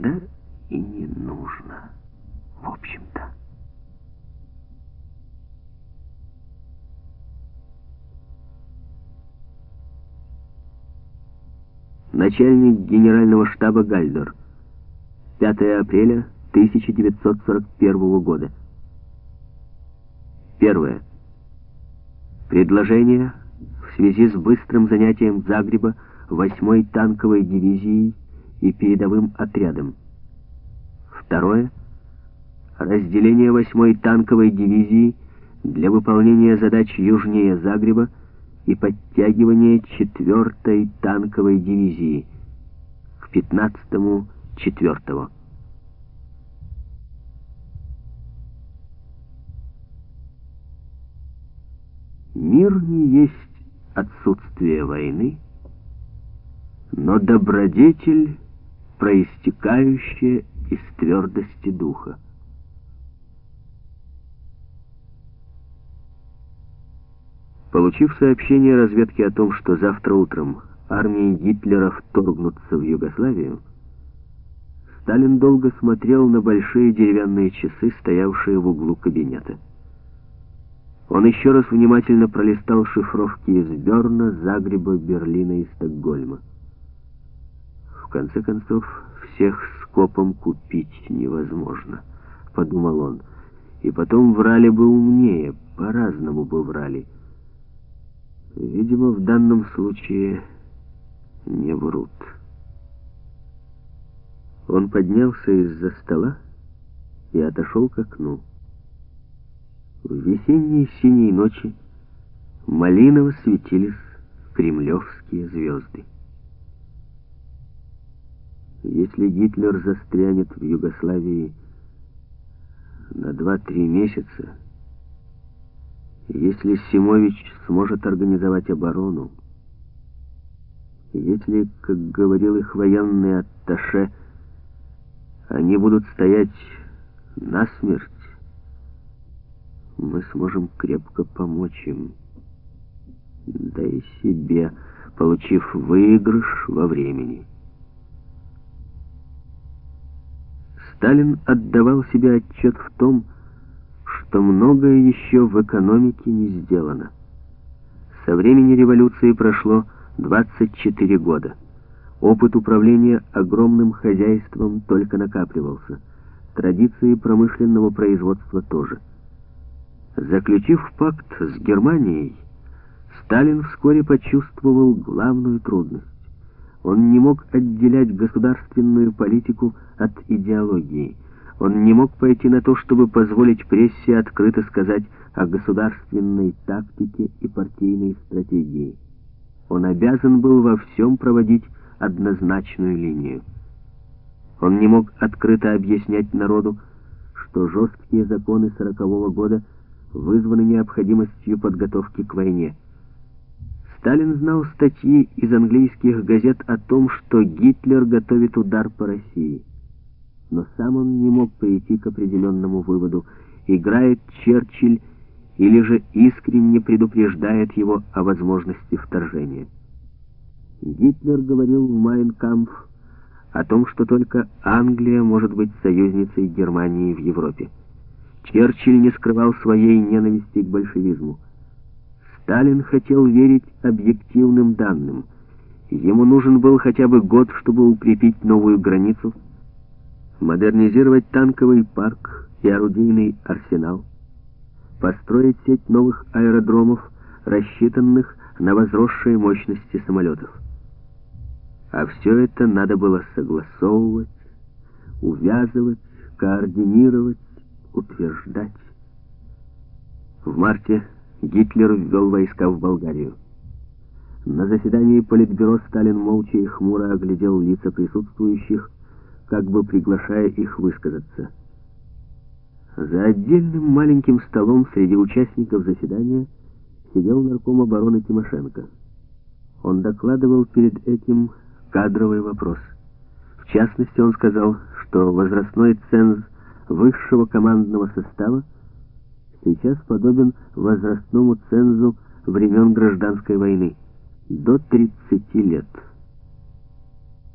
Да и не нужно, в общем-то. Начальник генерального штаба Гальдор. 5 апреля 1941 года. Первое. Предложение в связи с быстрым занятием Загреба 8-й танковой дивизией и передовым отрядом. Второе. Разделение 8-й танковой дивизии для выполнения задач южнее Загреба и подтягивание 4-й танковой дивизии к 15-му 4-го. Мир не есть отсутствие войны, но добродетель, проистекающая из твердости духа. Получив сообщение разведки о том, что завтра утром армии Гитлера вторгнутся в Югославию, Сталин долго смотрел на большие деревянные часы, стоявшие в углу кабинета. Он еще раз внимательно пролистал шифровки из Берна, Загреба, Берлина и Стокгольма. Конце концов, всех скопом купить невозможно, подумал он. И потом врали бы умнее, по-разному бы врали. Видимо, в данном случае не врут. Он поднялся из-за стола и отошел к окну. В весенней синей ночи малиново светились кремлевские звезды. Если Гитлер застрянет в Югославии на 2-3 месяца, если Симович сможет организовать оборону, если, как говорил их военный атташе, они будут стоять насмерть, мы сможем крепко помочь им, да и себе, получив выигрыш во времени. Сталин отдавал себе отчет в том, что многое еще в экономике не сделано. Со времени революции прошло 24 года. Опыт управления огромным хозяйством только накапливался. Традиции промышленного производства тоже – Заключив пакт с Германией, Сталин вскоре почувствовал главную трудность. Он не мог отделять государственную политику от идеологии. Он не мог пойти на то, чтобы позволить прессе открыто сказать о государственной тактике и партийной стратегии. Он обязан был во всем проводить однозначную линию. Он не мог открыто объяснять народу, что жесткие законы сорокового года – вызваны необходимостью подготовки к войне. Сталин знал статьи из английских газет о том, что Гитлер готовит удар по России. Но сам он не мог прийти к определенному выводу, играет Черчилль или же искренне предупреждает его о возможности вторжения. Гитлер говорил в «Майнкампф» о том, что только Англия может быть союзницей Германии в Европе. Черчилль не скрывал своей ненависти к большевизму. Сталин хотел верить объективным данным. Ему нужен был хотя бы год, чтобы укрепить новую границу, модернизировать танковый парк и орудийный арсенал, построить сеть новых аэродромов, рассчитанных на возросшие мощности самолетов. А все это надо было согласовывать, увязывать, координировать, утверждать. В марте Гитлер ввел войска в Болгарию. На заседании Политбюро Сталин молча и хмуро оглядел лица присутствующих, как бы приглашая их высказаться. За отдельным маленьким столом среди участников заседания сидел нарком обороны Тимошенко. Он докладывал перед этим кадровый вопрос. В частности, он сказал, что возрастной ценз высшего командного состава сейчас подобен возрастному цензу времен гражданской войны до 30 лет.